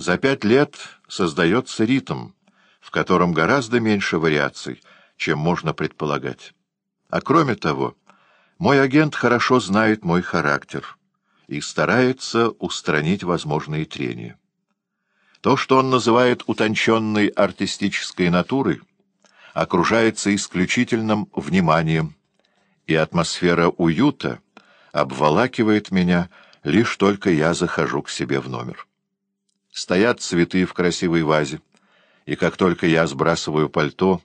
За пять лет создается ритм, в котором гораздо меньше вариаций, чем можно предполагать. А кроме того, мой агент хорошо знает мой характер и старается устранить возможные трения. То, что он называет утонченной артистической натурой, окружается исключительным вниманием, и атмосфера уюта обволакивает меня, лишь только я захожу к себе в номер. Стоят цветы в красивой вазе, и как только я сбрасываю пальто,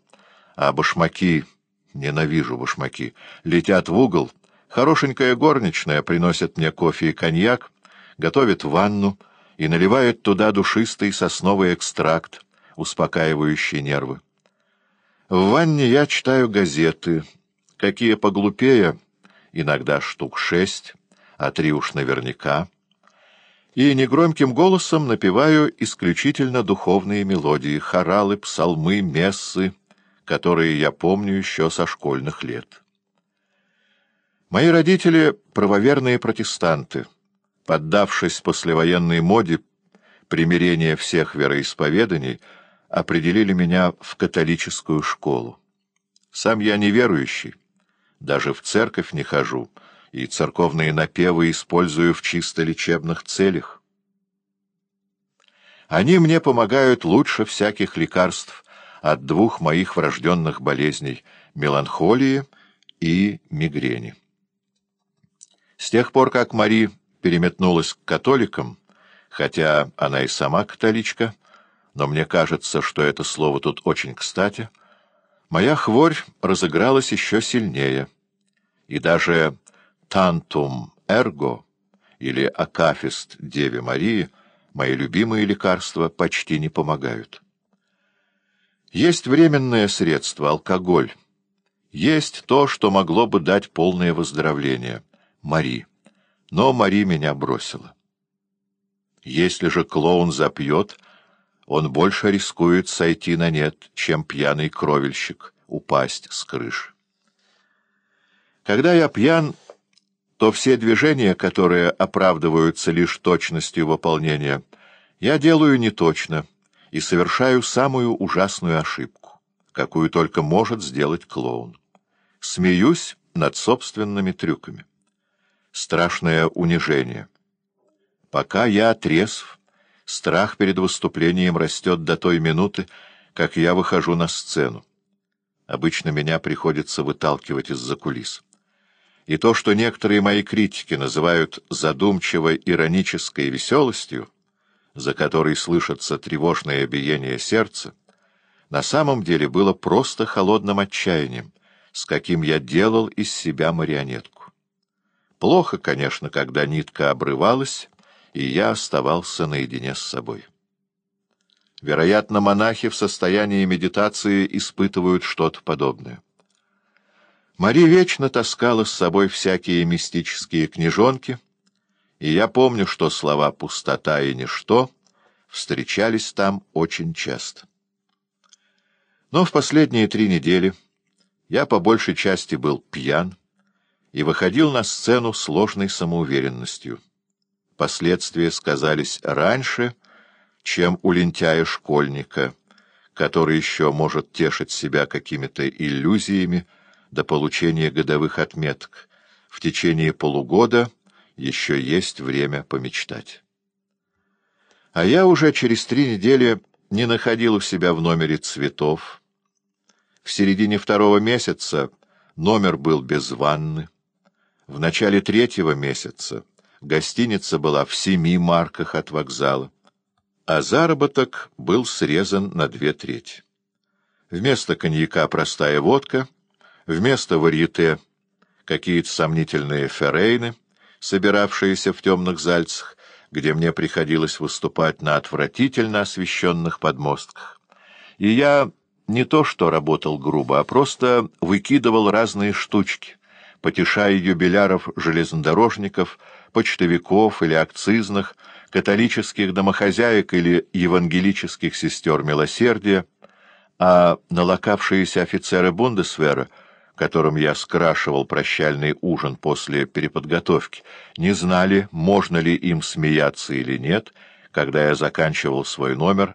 а башмаки, ненавижу башмаки, летят в угол, хорошенькая горничная приносит мне кофе и коньяк, готовит ванну и наливает туда душистый сосновый экстракт, успокаивающий нервы. В ванне я читаю газеты, какие поглупее, иногда штук шесть, а три уж наверняка — и негромким голосом напеваю исключительно духовные мелодии, хоралы, псалмы, мессы, которые я помню еще со школьных лет. Мои родители — правоверные протестанты, поддавшись послевоенной моде примирения всех вероисповеданий, определили меня в католическую школу. Сам я неверующий, даже в церковь не хожу — и церковные напевы использую в чисто лечебных целях. Они мне помогают лучше всяких лекарств от двух моих врожденных болезней — меланхолии и мигрени. С тех пор, как Мари переметнулась к католикам, хотя она и сама католичка, но мне кажется, что это слово тут очень кстати, моя хворь разыгралась еще сильнее, и даже «Тантум эрго» или «Акафист Деве Марии» мои любимые лекарства почти не помогают. Есть временное средство — алкоголь. Есть то, что могло бы дать полное выздоровление — Мари. Но Мари меня бросила. Если же клоун запьет, он больше рискует сойти на нет, чем пьяный кровельщик, упасть с крыши. Когда я пьян, то все движения, которые оправдываются лишь точностью выполнения, я делаю неточно и совершаю самую ужасную ошибку, какую только может сделать клоун. Смеюсь над собственными трюками. Страшное унижение. Пока я трезв, страх перед выступлением растет до той минуты, как я выхожу на сцену. Обычно меня приходится выталкивать из-за кулис и то, что некоторые мои критики называют задумчивой иронической веселостью, за которой слышится тревожное биение сердца, на самом деле было просто холодным отчаянием, с каким я делал из себя марионетку. Плохо, конечно, когда нитка обрывалась, и я оставался наедине с собой. Вероятно, монахи в состоянии медитации испытывают что-то подобное. Мари вечно таскала с собой всякие мистические книжонки, и я помню, что слова «пустота» и «ничто» встречались там очень часто. Но в последние три недели я по большей части был пьян и выходил на сцену с ложной самоуверенностью. Последствия сказались раньше, чем у лентяя-школьника, который еще может тешить себя какими-то иллюзиями, до получения годовых отметок. В течение полугода еще есть время помечтать. А я уже через три недели не находил у себя в номере цветов. В середине второго месяца номер был без ванны. В начале третьего месяца гостиница была в семи марках от вокзала, а заработок был срезан на две трети. Вместо коньяка простая водка — Вместо варьете какие-то сомнительные феррейны, собиравшиеся в темных зальцах, где мне приходилось выступать на отвратительно освещенных подмостках. И я не то что работал грубо, а просто выкидывал разные штучки, потешая юбиляров-железнодорожников, почтовиков или акцизных, католических домохозяек или евангелических сестер милосердия, а налокавшиеся офицеры Бундесвера — которым я скрашивал прощальный ужин после переподготовки, не знали, можно ли им смеяться или нет, когда я заканчивал свой номер,